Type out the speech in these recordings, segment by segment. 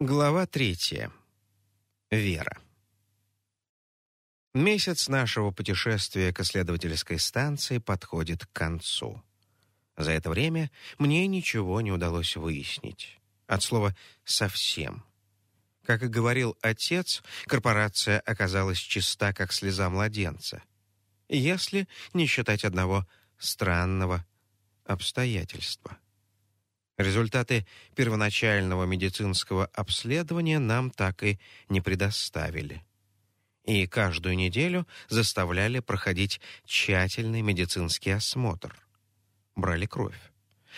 Глава третья. Вера. Месяц нашего путешествия к исследовательской станции подходит к концу. За это время мне ничего не удалось выяснить. От слова «совсем». Как и говорил отец, корпорация оказалась чиста, как слеза младенца. Если не считать одного странного обстоятельства — Результаты первоначального медицинского обследования нам так и не предоставили. И каждую неделю заставляли проходить тщательный медицинский осмотр. Брали кровь.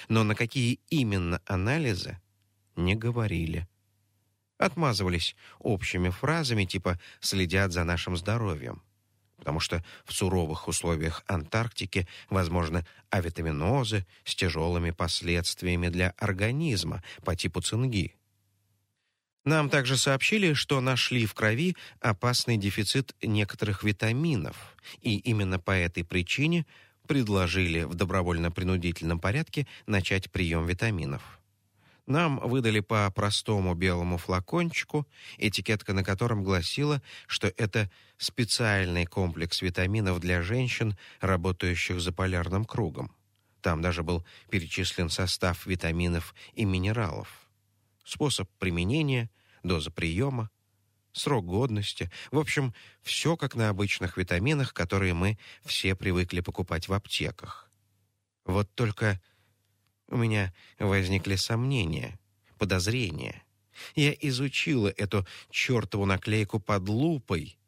Но на какие именно анализы не говорили. Отмазывались общими фразами типа «следят за нашим здоровьем» потому что в суровых условиях Антарктики возможны авитаминозы с тяжелыми последствиями для организма по типу цинги. Нам также сообщили, что нашли в крови опасный дефицит некоторых витаминов, и именно по этой причине предложили в добровольно-принудительном порядке начать прием витаминов. Нам выдали по простому белому флакончику, этикетка на котором гласила, что это специальный комплекс витаминов для женщин, работающих за полярным кругом. Там даже был перечислен состав витаминов и минералов. Способ применения, доза приема, срок годности. В общем, все как на обычных витаминах, которые мы все привыкли покупать в аптеках. Вот только у меня возникли сомнения, подозрения. Я изучила эту чертову наклейку под лупой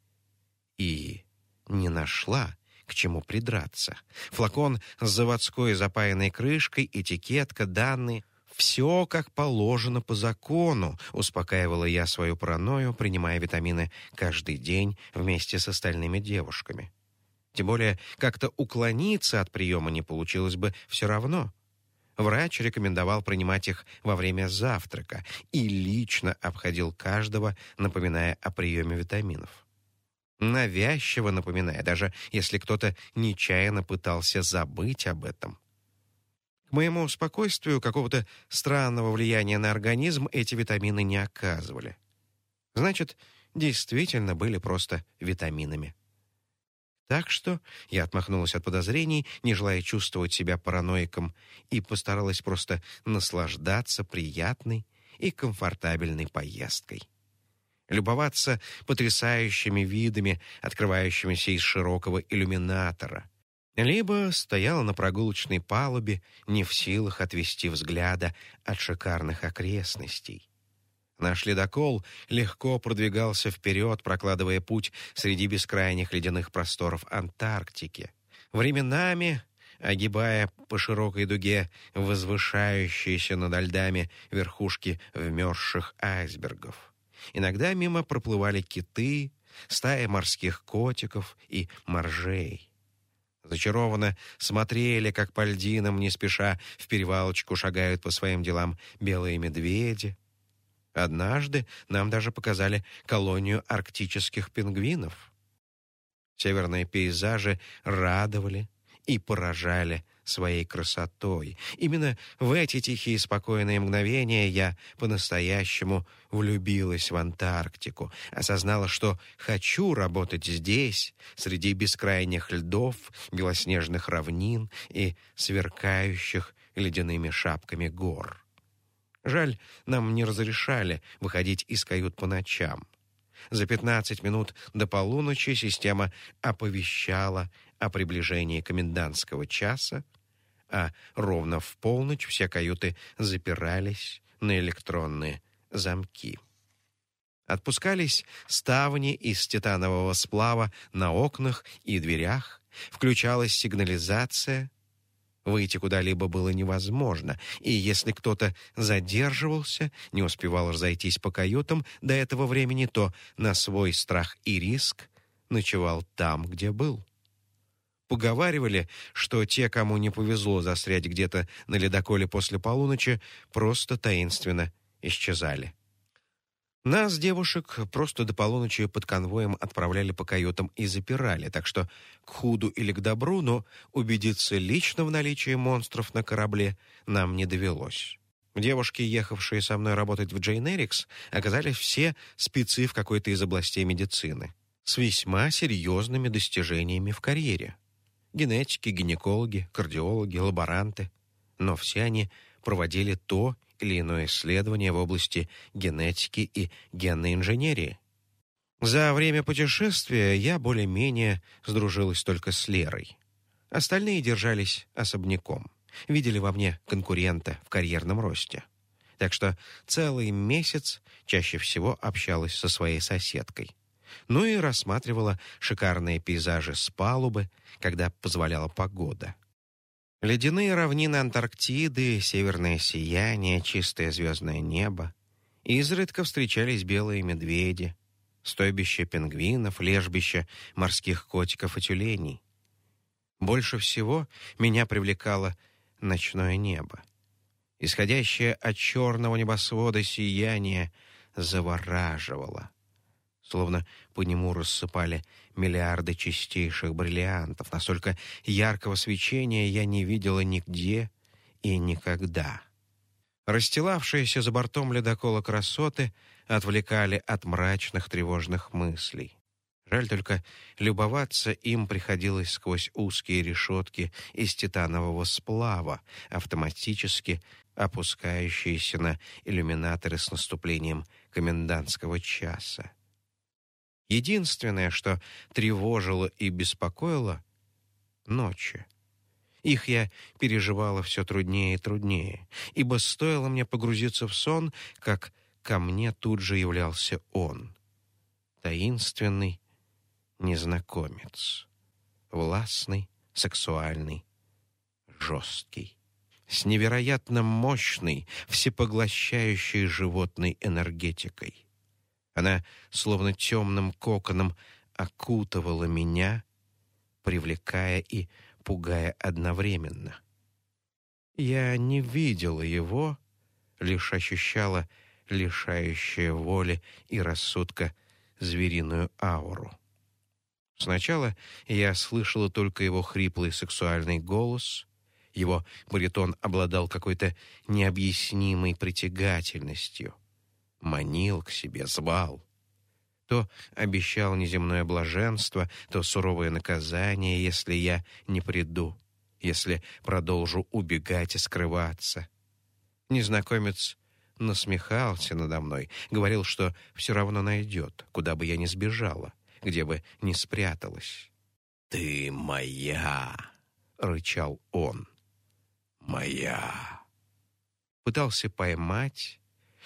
и не нашла, к чему придраться. Флакон с заводской запаянной крышкой, этикетка, данные — все как положено по закону, успокаивала я свою паранойю, принимая витамины каждый день вместе с остальными девушками. Тем более, как-то уклониться от приема не получилось бы все равно. Врач рекомендовал принимать их во время завтрака и лично обходил каждого, напоминая о приеме витаминов. Навязчиво напоминая, даже если кто-то нечаянно пытался забыть об этом. К моему спокойствию какого-то странного влияния на организм эти витамины не оказывали. Значит, действительно были просто витаминами. Так что я отмахнулась от подозрений, не желая чувствовать себя параноиком, и постаралась просто наслаждаться приятной и комфортабельной поездкой. Любоваться потрясающими видами, открывающимися из широкого иллюминатора. Либо стояла на прогулочной палубе, не в силах отвести взгляда от шикарных окрестностей. Наш ледокол легко продвигался вперед, прокладывая путь среди бескрайних ледяных просторов Антарктики. Временами, огибая по широкой дуге возвышающиеся над льдами верхушки вмерзших айсбергов. Иногда мимо проплывали киты, стаи морских котиков и моржей. Зачарованно смотрели, как по льдинам, не спеша, в перевалочку шагают по своим делам белые медведи, Однажды нам даже показали колонию арктических пингвинов. Северные пейзажи радовали и поражали своей красотой. Именно в эти тихие спокойные мгновения я по-настоящему влюбилась в Антарктику, осознала, что хочу работать здесь, среди бескрайних льдов, белоснежных равнин и сверкающих ледяными шапками гор. Жаль, нам не разрешали выходить из кают по ночам. За 15 минут до полуночи система оповещала о приближении комендантского часа, а ровно в полночь все каюты запирались на электронные замки. Отпускались ставни из титанового сплава на окнах и дверях, включалась сигнализация, Выйти куда-либо было невозможно, и если кто-то задерживался, не успевал разойтись по каютам до этого времени, то на свой страх и риск ночевал там, где был. Поговаривали, что те, кому не повезло застрять где-то на ледоколе после полуночи, просто таинственно исчезали. Нас, девушек, просто до полуночи под конвоем отправляли по каютам и запирали, так что к худу или к добру, но убедиться лично в наличии монстров на корабле нам не довелось. Девушки, ехавшие со мной работать в Джейн Эрикс, оказались все спецы в какой-то из областей медицины с весьма серьезными достижениями в карьере. Генетики, гинекологи, кардиологи, лаборанты. Но все они проводили то или иное исследование в области генетики и генной инженерии. За время путешествия я более-менее сдружилась только с Лерой. Остальные держались особняком видели во мне конкурента в карьерном росте. Так что целый месяц чаще всего общалась со своей соседкой. Ну и рассматривала шикарные пейзажи с палубы, когда позволяла погода. Ледяные равнины Антарктиды, северное сияние, чистое звездное небо. Изредка встречались белые медведи, стойбище пингвинов, лежбище морских котиков и тюленей. Больше всего меня привлекало ночное небо. Исходящее от черного небосвода сияние завораживало, словно по нему рассыпали миллиарды чистейших бриллиантов. Настолько яркого свечения я не видела нигде и никогда. Расстилавшиеся за бортом ледокола красоты отвлекали от мрачных тревожных мыслей. Жаль только, любоваться им приходилось сквозь узкие решетки из титанового сплава, автоматически опускающиеся на иллюминаторы с наступлением комендантского часа. Единственное, что тревожило и беспокоило — ночи. Их я переживала все труднее и труднее, ибо стоило мне погрузиться в сон, как ко мне тут же являлся он, таинственный незнакомец. Властный, сексуальный, жесткий. С невероятно мощной, всепоглощающей животной энергетикой. Она, словно темным коконом, окутывала меня, привлекая и пугая одновременно. Я не видела его, лишь ощущала лишающее воли и рассудка звериную ауру. Сначала я слышала только его хриплый сексуальный голос. Его баритон обладал какой-то необъяснимой притягательностью. Манил к себе, звал. То обещал неземное блаженство, то суровое наказание, если я не приду, если продолжу убегать и скрываться. Незнакомец насмехался надо мной, говорил, что все равно найдет, куда бы я ни сбежала где бы ни спряталась. «Ты моя!» — рычал он. «Моя!» Пытался поймать,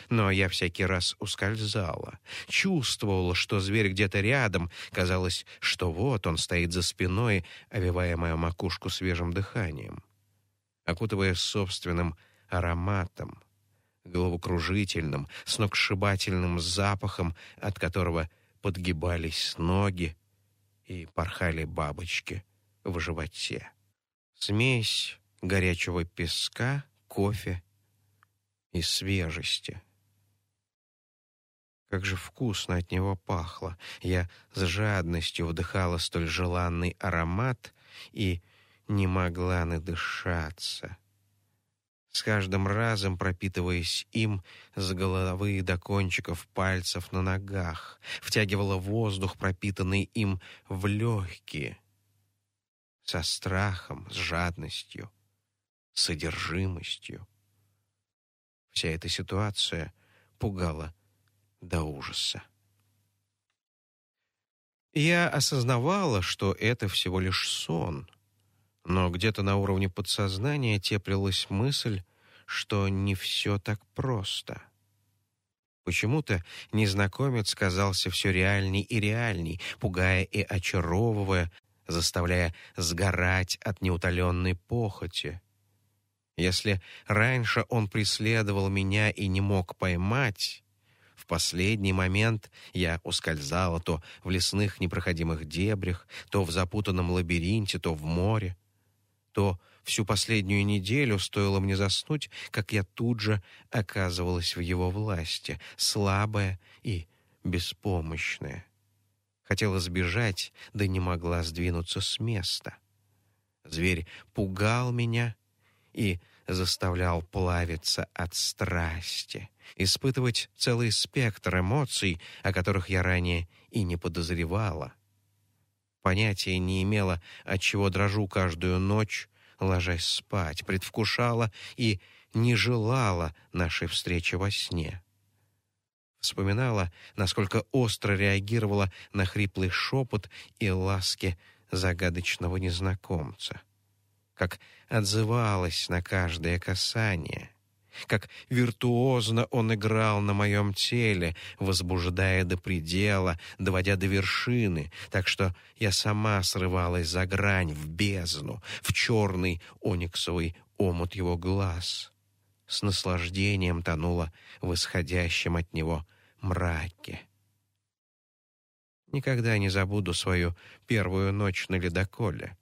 но я всякий раз ускользала. Чувствовала, что зверь где-то рядом. Казалось, что вот он стоит за спиной, овивая мою макушку свежим дыханием, окутывая собственным ароматом, головокружительным, сногсшибательным запахом, от которого подгибались ноги и порхали бабочки в животе. Смесь горячего песка, кофе и свежести. Как же вкусно от него пахло. Я с жадностью вдыхала столь желанный аромат и не могла надышаться с каждым разом пропитываясь им с головы до кончиков пальцев на ногах, втягивала воздух, пропитанный им в легкие, со страхом, с жадностью, содержимостью. Вся эта ситуация пугала до ужаса. Я осознавала, что это всего лишь сон — но где-то на уровне подсознания теплилась мысль, что не все так просто. Почему-то незнакомец казался все реальней и реальней, пугая и очаровывая, заставляя сгорать от неутоленной похоти. Если раньше он преследовал меня и не мог поймать, в последний момент я ускользала то в лесных непроходимых дебрях, то в запутанном лабиринте, то в море то всю последнюю неделю стоило мне заснуть, как я тут же оказывалась в его власти, слабая и беспомощная. Хотела сбежать, да не могла сдвинуться с места. Зверь пугал меня и заставлял плавиться от страсти, испытывать целый спектр эмоций, о которых я ранее и не подозревала. Понятия не имела, от чего дрожу каждую ночь, ложась спать, предвкушала и не желала нашей встречи во сне. Вспоминала, насколько остро реагировала на хриплый шепот и ласки загадочного незнакомца, как отзывалась на каждое касание, как виртуозно он играл на моем теле, возбуждая до предела, доводя до вершины, так что я сама срывалась за грань в бездну, в черный ониксовый омут его глаз. С наслаждением тонула в исходящем от него мраке. Никогда не забуду свою первую ночь на ледоколе.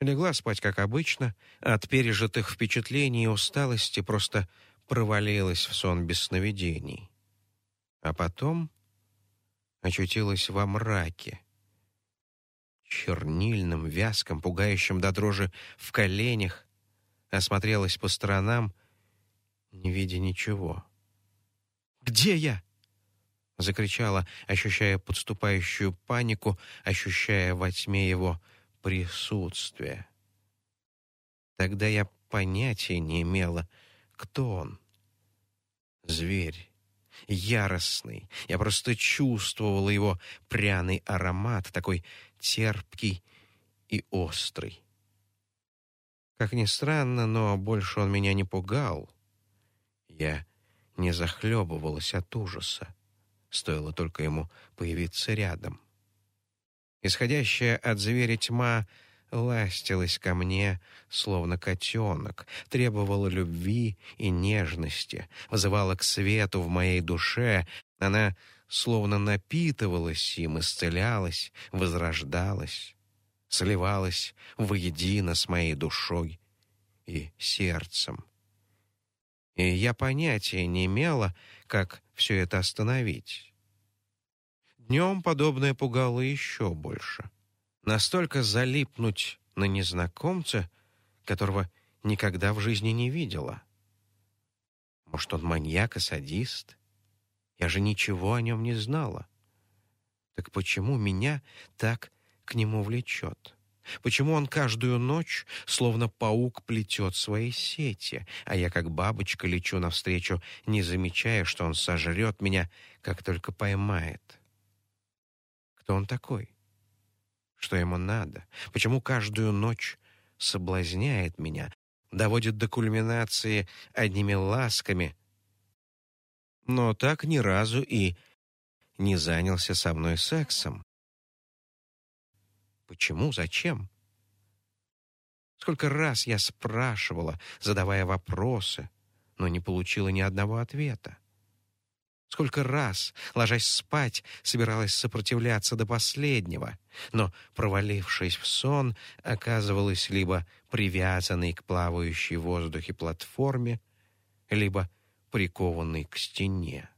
Легла спать, как обычно, от пережитых впечатлений и усталости просто провалилась в сон без сновидений. А потом очутилась во мраке, чернильным, вязком, пугающим до дрожи в коленях, осмотрелась по сторонам, не видя ничего. «Где я?» — закричала, ощущая подступающую панику, ощущая во тьме его присутствие. Тогда я понятия не имела, кто он. Зверь, яростный. Я просто чувствовала его пряный аромат, такой терпкий и острый. Как ни странно, но больше он меня не пугал. Я не захлебывалась от ужаса. Стоило только ему появиться рядом. Исходящая от зверя тьма ластилась ко мне, словно котенок, требовала любви и нежности, вызывала к свету в моей душе. Она словно напитывалась им, исцелялась, возрождалась, сливалась воедино с моей душой и сердцем. И я понятия не имела, как все это остановить. Днем подобное пугало еще больше. Настолько залипнуть на незнакомца, которого никогда в жизни не видела. Может, он маньяк и садист? Я же ничего о нем не знала. Так почему меня так к нему влечет? Почему он каждую ночь, словно паук, плетет свои сети, а я, как бабочка, лечу навстречу, не замечая, что он сожрет меня, как только поймает? Кто он такой? Что ему надо? Почему каждую ночь соблазняет меня, доводит до кульминации одними ласками, но так ни разу и не занялся со мной сексом? Почему? Зачем? Сколько раз я спрашивала, задавая вопросы, но не получила ни одного ответа. Сколько раз, ложась спать, собиралась сопротивляться до последнего, но, провалившись в сон, оказывалась либо привязанной к плавающей в воздухе платформе, либо прикованной к стене.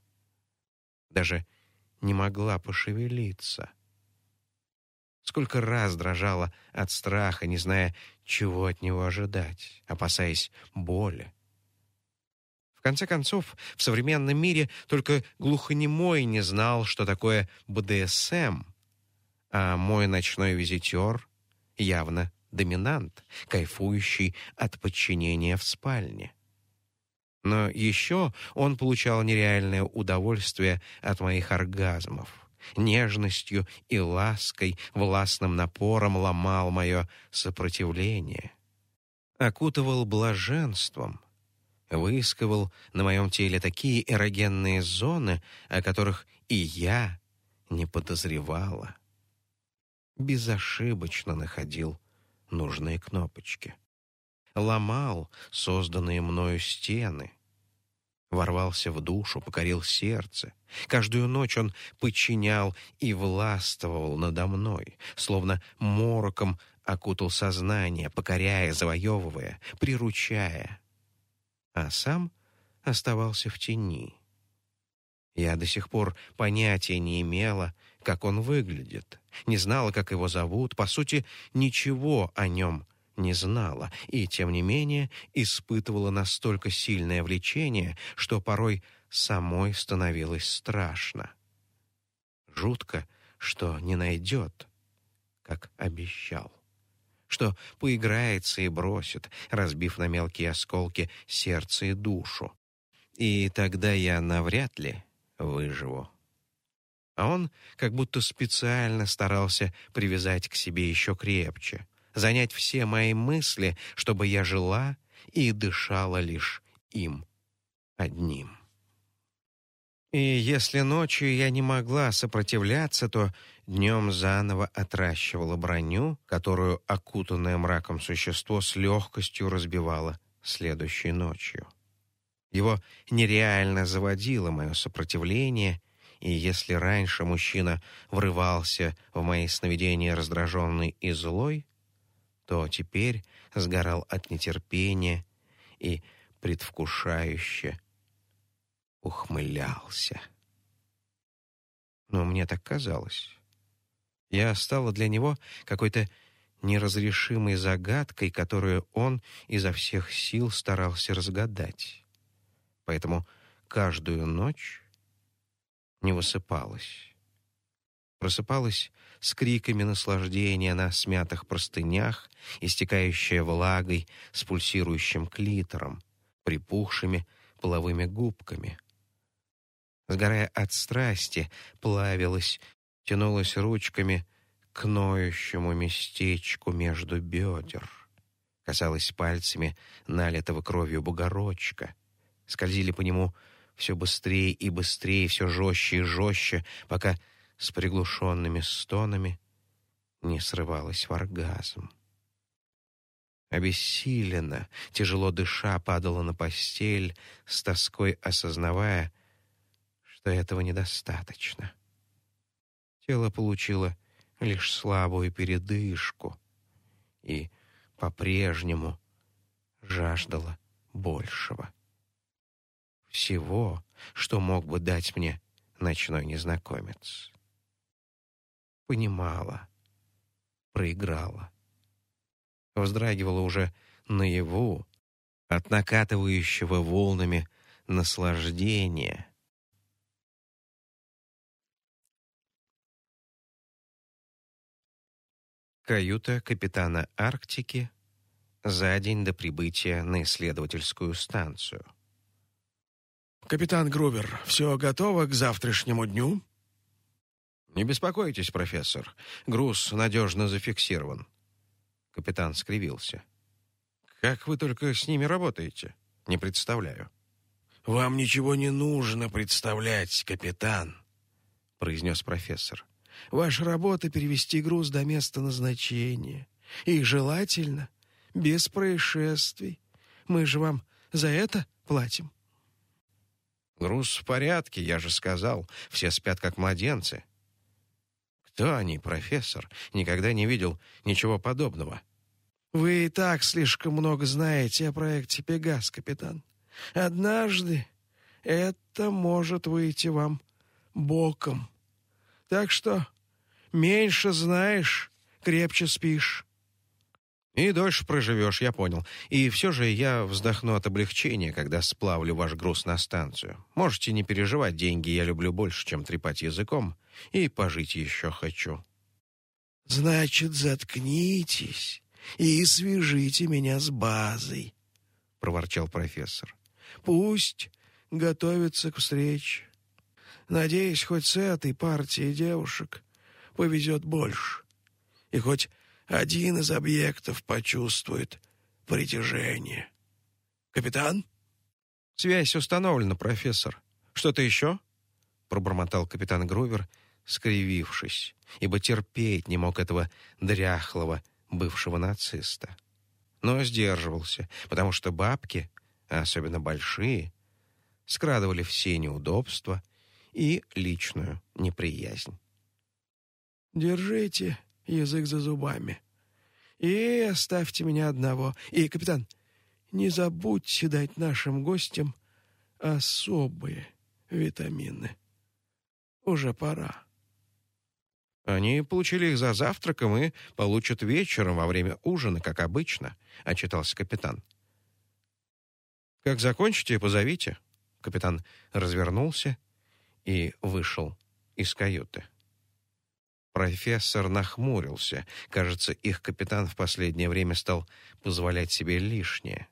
Даже не могла пошевелиться. Сколько раз дрожала от страха, не зная, чего от него ожидать, опасаясь боли. В конце концов, в современном мире только глухонемой не знал, что такое БДСМ, а мой ночной визитер явно доминант, кайфующий от подчинения в спальне. Но еще он получал нереальное удовольствие от моих оргазмов. Нежностью и лаской, властным напором ломал мое сопротивление. Окутывал блаженством — выискивал на моем теле такие эрогенные зоны, о которых и я не подозревала. Безошибочно находил нужные кнопочки. Ломал созданные мною стены. Ворвался в душу, покорил сердце. Каждую ночь он подчинял и властвовал надо мной, словно мороком окутал сознание, покоряя, завоевывая, приручая а сам оставался в тени. Я до сих пор понятия не имела, как он выглядит, не знала, как его зовут, по сути, ничего о нем не знала и, тем не менее, испытывала настолько сильное влечение, что порой самой становилось страшно. Жутко, что не найдет, как обещал что поиграется и бросит, разбив на мелкие осколки сердце и душу. И тогда я навряд ли выживу. А он как будто специально старался привязать к себе еще крепче, занять все мои мысли, чтобы я жила и дышала лишь им одним. И если ночью я не могла сопротивляться, то днем заново отращивала броню, которую окутанное мраком существо с легкостью разбивало следующей ночью. Его нереально заводило мое сопротивление, и если раньше мужчина врывался в мои сновидения раздраженный и злой, то теперь сгорал от нетерпения и предвкушающе ухмылялся. Но мне так казалось. Я стала для него какой-то неразрешимой загадкой, которую он изо всех сил старался разгадать. Поэтому каждую ночь не высыпалась. Просыпалась с криками наслаждения на смятых простынях, истекающая влагой с пульсирующим клитором, припухшими половыми губками. Сгорая от страсти, плавилась тянулась ручками к ноющему местечку между бедер. Касалась пальцами налитого кровью бугорочка. Скользили по нему все быстрее и быстрее, все жестче и жестче, пока с приглушенными стонами не срывалась в оргазм. Обессиленно, тяжело дыша, падала на постель, с тоской осознавая, что этого недостаточно. Тело получило лишь слабую передышку и по-прежнему жаждало большего. Всего, что мог бы дать мне ночной незнакомец. Понимала, проиграла. Вздрагивала уже наяву от накатывающего волнами наслаждения — Каюта капитана Арктики за день до прибытия на исследовательскую станцию. «Капитан Грубер, все готово к завтрашнему дню?» «Не беспокойтесь, профессор. Груз надежно зафиксирован». Капитан скривился. «Как вы только с ними работаете? Не представляю». «Вам ничего не нужно представлять, капитан», — произнес профессор. Ваша работа — перевести груз до места назначения. И желательно без происшествий. Мы же вам за это платим. Груз в порядке, я же сказал. Все спят как младенцы. Кто они, профессор? Никогда не видел ничего подобного. Вы и так слишком много знаете о проекте «Пегас», капитан. Однажды это может выйти вам боком. Так что меньше знаешь, крепче спишь. И дольше проживешь, я понял. И все же я вздохну от облегчения, когда сплавлю ваш груз на станцию. Можете не переживать, деньги я люблю больше, чем трепать языком. И пожить еще хочу. Значит, заткнитесь и свяжите меня с базой, — проворчал профессор. Пусть готовится к встрече. Надеюсь, хоть с этой партией девушек повезет больше. И хоть один из объектов почувствует притяжение. Капитан? Связь установлена, профессор. Что-то еще? Пробормотал капитан Грувер, скривившись, ибо терпеть не мог этого дряхлого бывшего нациста. Но сдерживался, потому что бабки, особенно большие, скрадывали все неудобства и личную неприязнь. «Держите язык за зубами и оставьте меня одного. И, капитан, не забудьте дать нашим гостям особые витамины. Уже пора». Они получили их за завтраком и получат вечером во время ужина, как обычно, отчитался капитан. Как закончите, позовите. Капитан развернулся и вышел из каюты. Профессор нахмурился. Кажется, их капитан в последнее время стал позволять себе лишнее.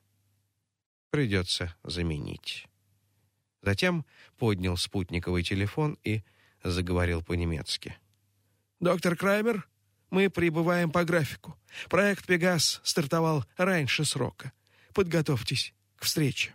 Придется заменить. Затем поднял спутниковый телефон и заговорил по-немецки. «Доктор Краймер, мы прибываем по графику. Проект «Пегас» стартовал раньше срока. Подготовьтесь к встрече».